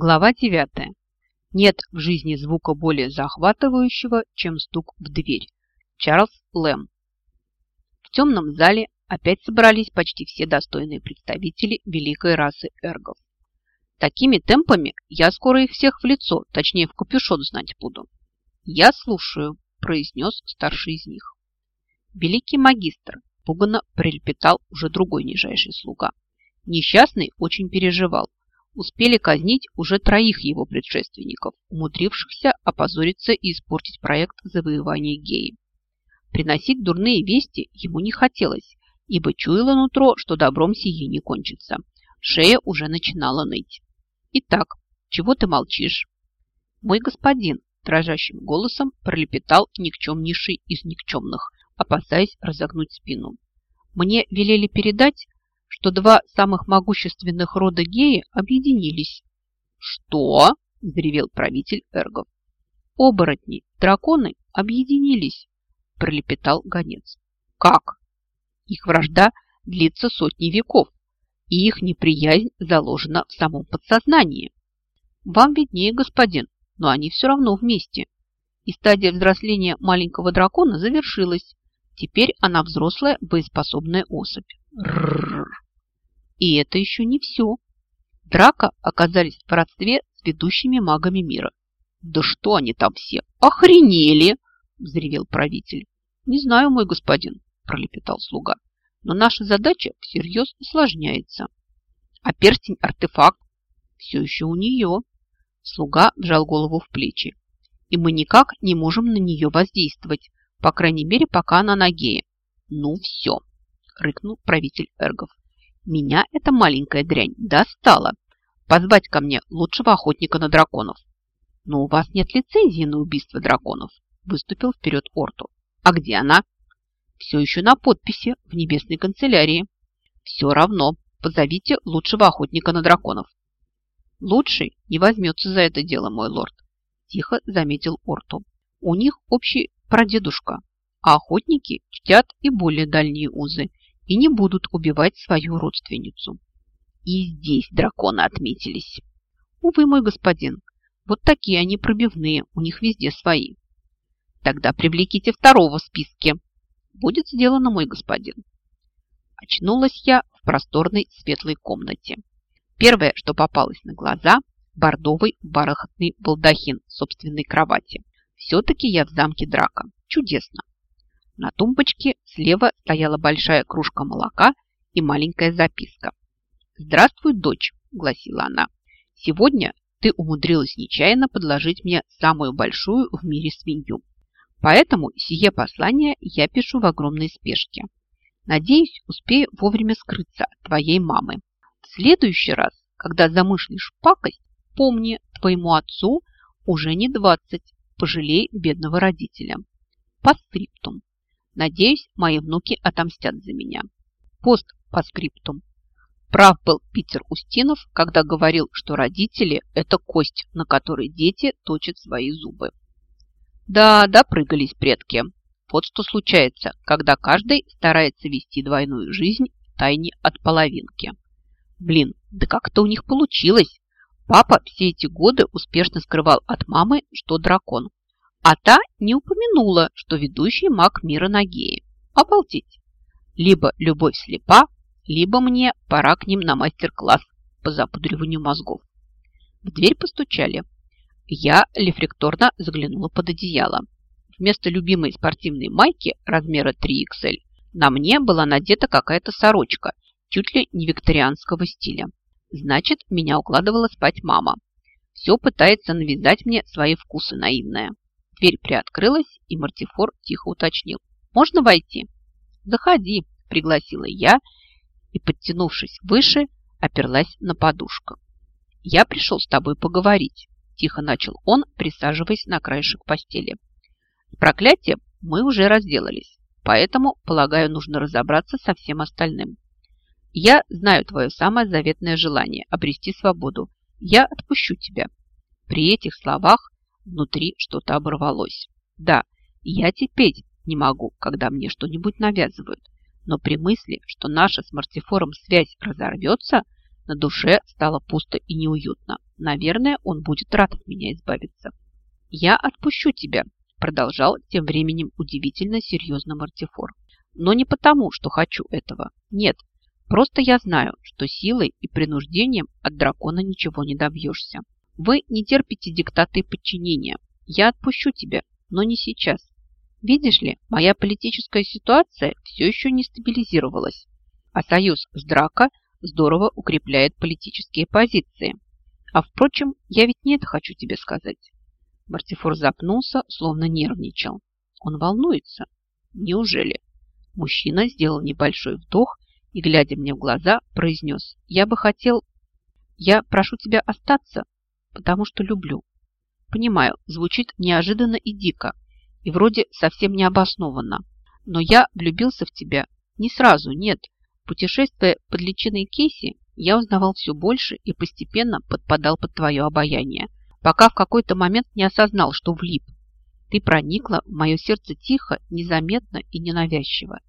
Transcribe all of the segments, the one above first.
Глава 9. Нет в жизни звука более захватывающего, чем стук в дверь. Чарльз Лэм. В темном зале опять собрались почти все достойные представители великой расы эргов. Такими темпами я скоро их всех в лицо, точнее в капюшон знать буду. Я слушаю, произнес старший из них. Великий магистр пуганно прилепетал уже другой нижайший слуга. Несчастный очень переживал успели казнить уже троих его предшественников, умудрившихся опозориться и испортить проект завоевания Геи. Приносить дурные вести ему не хотелось, ибо чуяло нутро, что добром сие не кончится. Шея уже начинала ныть. «Итак, чего ты молчишь?» «Мой господин», дрожащим голосом пролепетал никчемнейший из никчемных, опасаясь разогнуть спину. «Мне велели передать, что два самых могущественных рода геи объединились. «Что?» – взревел правитель эргов. «Оборотни, драконы объединились», – пролепетал гонец. «Как?» Их вражда длится сотни веков, и их неприязнь заложена в самом подсознании. Вам виднее, господин, но они все равно вместе. И стадия взросления маленького дракона завершилась. Теперь она взрослая, боеспособная особь. Рррр. И это еще не все. Драка оказались в родстве с ведущими магами мира. «Да что они там все? Охренели!» – взревел правитель. «Не знаю, мой господин», – пролепетал слуга. «Но наша задача всерьез усложняется. А перстень-артефакт все еще у нее». Слуга вжал голову в плечи. «И мы никак не можем на нее воздействовать, по крайней мере, пока она на гее». «Ну все», – рыкнул правитель эргов. Меня эта маленькая дрянь достала. Позвать ко мне лучшего охотника на драконов. Но у вас нет лицензии на убийство драконов, выступил вперед Орту. А где она? Все еще на подписи в небесной канцелярии. Все равно, позовите лучшего охотника на драконов. Лучший не возьмется за это дело, мой лорд, тихо заметил Орту. У них общий прадедушка, а охотники чтят и более дальние узы и не будут убивать свою родственницу. И здесь драконы отметились. Увы, мой господин, вот такие они пробивные, у них везде свои. Тогда привлеките второго в списке. Будет сделано, мой господин. Очнулась я в просторной светлой комнате. Первое, что попалось на глаза – бордовый бархатный балдахин собственной кровати. Все-таки я в замке Драка. Чудесно. На тумбочке слева стояла большая кружка молока и маленькая записка. «Здравствуй, дочь», – гласила она. «Сегодня ты умудрилась нечаянно подложить мне самую большую в мире свинью. Поэтому сие послание я пишу в огромной спешке. Надеюсь, успею вовремя скрыться от твоей мамы. В следующий раз, когда замышлишь пакость, помни, твоему отцу уже не двадцать, пожалей бедного родителя. По скриптум. Надеюсь, мои внуки отомстят за меня. Пост по скриптум. Прав был Питер Устинов, когда говорил, что родители – это кость, на которой дети точат свои зубы. Да, допрыгались предки. Вот что случается, когда каждый старается вести двойную жизнь тайне от половинки. Блин, да как это у них получилось? Папа все эти годы успешно скрывал от мамы, что дракон. А та не упомянула, что ведущий маг мира Нагеи. Обалдеть! Либо любовь слепа, либо мне пора к ним на мастер-класс по запудриванию мозгов. В дверь постучали. Я рефлекторно заглянула под одеяло. Вместо любимой спортивной майки размера 3XL на мне была надета какая-то сорочка, чуть ли не викторианского стиля. Значит, меня укладывала спать мама. Все пытается навязать мне свои вкусы наивная. Дверь приоткрылась, и Мартифор тихо уточнил. «Можно войти?» «Заходи», – пригласила я, и, подтянувшись выше, оперлась на подушку. «Я пришел с тобой поговорить», – тихо начал он, присаживаясь на краешек постели. «С проклятием мы уже разделались, поэтому, полагаю, нужно разобраться со всем остальным. Я знаю твое самое заветное желание – обрести свободу. Я отпущу тебя». При этих словах Внутри что-то оборвалось. Да, я терпеть не могу, когда мне что-нибудь навязывают. Но при мысли, что наша с Мартифором связь разорвется, На душе стало пусто и неуютно. Наверное, он будет рад от меня избавиться. «Я отпущу тебя», – продолжал тем временем удивительно серьезно Мартифор. «Но не потому, что хочу этого. Нет, просто я знаю, что силой и принуждением от дракона ничего не добьешься. Вы не терпите диктаты подчинения. Я отпущу тебя, но не сейчас. Видишь ли, моя политическая ситуация все еще не стабилизировалась, а союз с Драко здорово укрепляет политические позиции. А впрочем, я ведь не это хочу тебе сказать. Мартифор запнулся, словно нервничал. Он волнуется. Неужели? Мужчина сделал небольшой вдох и, глядя мне в глаза, произнес. Я бы хотел... Я прошу тебя остаться, потому что люблю. Понимаю, звучит неожиданно и дико, и вроде совсем необоснованно. Но я влюбился в тебя не сразу, нет. Путешествуя под личиной Кейси, я узнавал все больше и постепенно подпадал под твое обаяние, пока в какой-то момент не осознал, что влип. Ты проникла в мое сердце тихо, незаметно и ненавязчиво.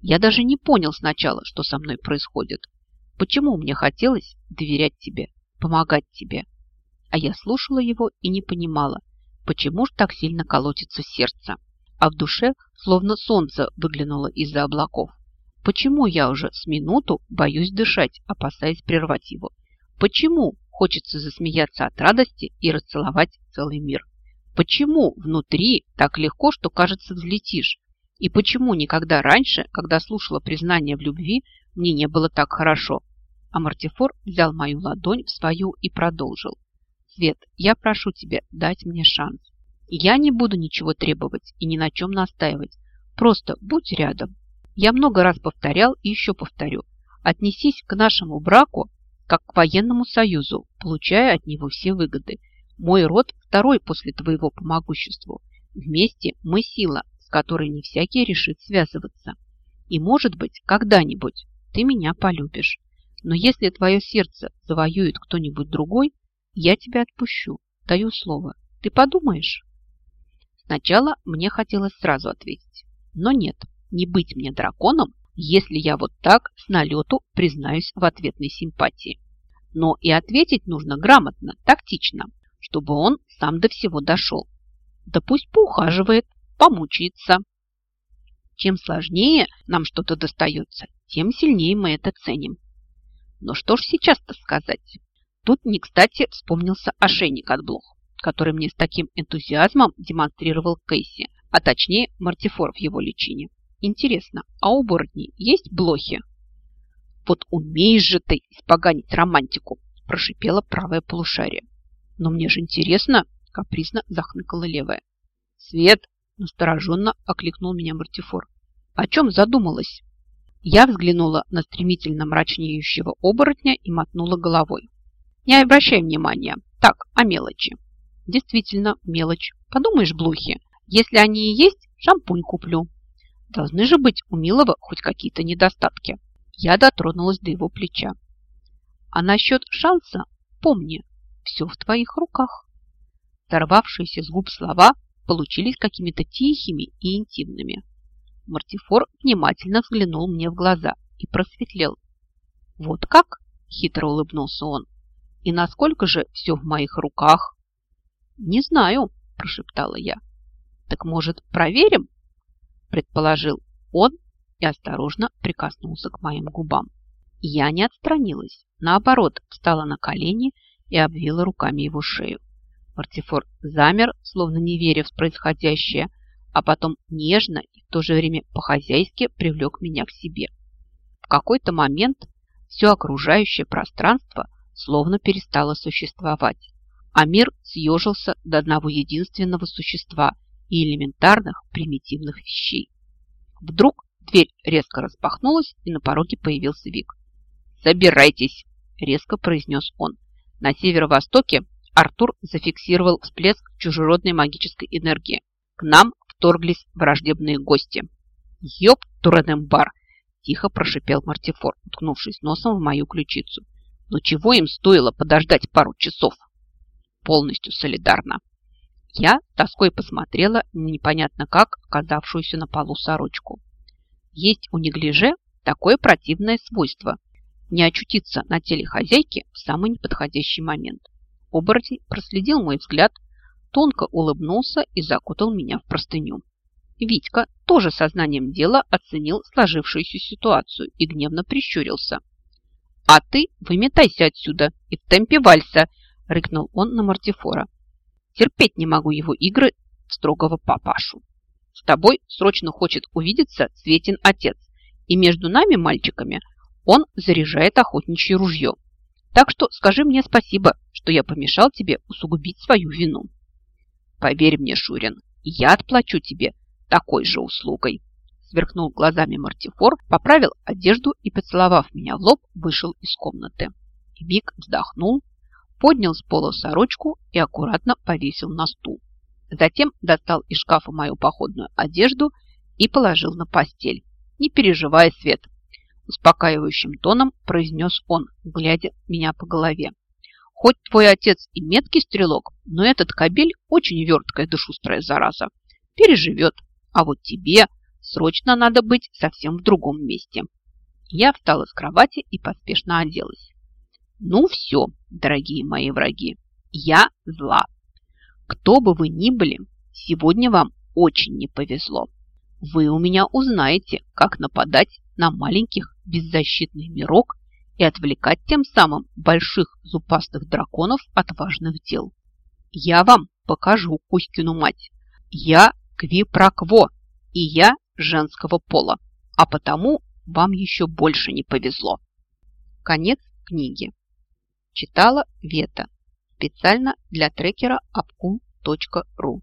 Я даже не понял сначала, что со мной происходит. Почему мне хотелось доверять тебе, помогать тебе. А я слушала его и не понимала, почему ж так сильно колотится сердце. А в душе словно солнце выглянуло из-за облаков. Почему я уже с минуту боюсь дышать, опасаясь прервать его? Почему хочется засмеяться от радости и расцеловать целый мир? Почему внутри так легко, что, кажется, взлетишь? И почему никогда раньше, когда слушала признание в любви, мне не было так хорошо? А Мартифор взял мою ладонь в свою и продолжил. Свет, я прошу тебя дать мне шанс. Я не буду ничего требовать и ни на чем настаивать. Просто будь рядом. Я много раз повторял и еще повторю. Отнесись к нашему браку как к военному союзу, получая от него все выгоды. Мой род второй после твоего по могуществу. Вместе мы сила, с которой не всякий решит связываться. И, может быть, когда-нибудь ты меня полюбишь. Но если твое сердце завоюет кто-нибудь другой, я тебя отпущу, даю слово. Ты подумаешь? Сначала мне хотелось сразу ответить. Но нет, не быть мне драконом, если я вот так с налету признаюсь в ответной симпатии. Но и ответить нужно грамотно, тактично, чтобы он сам до всего дошел. Да пусть поухаживает, помучается. Чем сложнее нам что-то достается, тем сильнее мы это ценим. Но что ж сейчас-то сказать? Тут не кстати вспомнился ошейник от блох, который мне с таким энтузиазмом демонстрировал Кейси, а точнее Мартифор в его личине. Интересно, а у оборотней есть блохи? Вот умеешь же ты испоганить романтику, прошипела правое полушарие. Но мне же интересно, капризно захныкала левая. Свет, настороженно окликнул меня Мартифор. О чем задумалась? Я взглянула на стремительно мрачнеющего оборотня и мотнула головой. Не обращай внимания. Так, о мелочи. Действительно, мелочь. Подумаешь, блохи. Если они и есть, шампунь куплю. Должны же быть у Милого хоть какие-то недостатки. Я дотронулась до его плеча. А насчет шанса, помни, все в твоих руках. Сорвавшиеся с губ слова получились какими-то тихими и интимными. Мартифор внимательно взглянул мне в глаза и просветлел. «Вот как?» – хитро улыбнулся он. И насколько же все в моих руках? Не знаю, прошептала я. Так может, проверим? Предположил он и осторожно прикоснулся к моим губам. Я не отстранилась, наоборот, встала на колени и обвила руками его шею. Мартифор замер, словно не веря в происходящее, а потом нежно и в то же время по-хозяйски привлек меня к себе. В какой-то момент все окружающее пространство словно перестало существовать, а мир съежился до одного единственного существа и элементарных примитивных вещей. Вдруг дверь резко распахнулась, и на пороге появился Вик. «Собирайтесь!» – резко произнес он. На северо-востоке Артур зафиксировал всплеск чужеродной магической энергии. К нам вторглись враждебные гости. «Ёп, Туранембар!» – тихо прошипел Мартифор, уткнувшись носом в мою ключицу. Но чего им стоило подождать пару часов? Полностью солидарно. Я тоской посмотрела непонятно как оказавшуюся на полу сорочку. Есть у неглиже такое противное свойство. не очутиться на теле хозяйки в самый неподходящий момент. Оборотень проследил мой взгляд, тонко улыбнулся и закутал меня в простыню. Витька тоже сознанием дела оценил сложившуюся ситуацию и гневно прищурился. «А ты выметайся отсюда и в темпе вальса!» – рыкнул он на Мартифора. «Терпеть не могу его игры строгого папашу. С тобой срочно хочет увидеться Светин отец, и между нами, мальчиками, он заряжает охотничье ружье. Так что скажи мне спасибо, что я помешал тебе усугубить свою вину. Поверь мне, Шурин, я отплачу тебе такой же услугой. Сверкнул глазами Мартифор, поправил одежду и, поцеловав меня в лоб, вышел из комнаты. Вик вздохнул, поднял с пола сорочку и аккуратно повесил на стул. Затем достал из шкафа мою походную одежду и положил на постель. «Не переживай, Свет!» Успокаивающим тоном произнес он, глядя меня по голове. «Хоть твой отец и меткий стрелок, но этот кобель очень верткая да шустрая зараза. Переживет, а вот тебе срочно надо быть совсем в другом месте». Я встала с кровати и поспешно оделась. «Ну все, дорогие мои враги, я зла. Кто бы вы ни были, сегодня вам очень не повезло. Вы у меня узнаете, как нападать на маленьких беззащитный мирок и отвлекать тем самым больших зубастых драконов от важных дел. Я вам покажу Кузькину мать. Я квипрокво, и я женского пола, а потому вам еще больше не повезло. Конец книги. Читала Вета специально для трекера apku.ru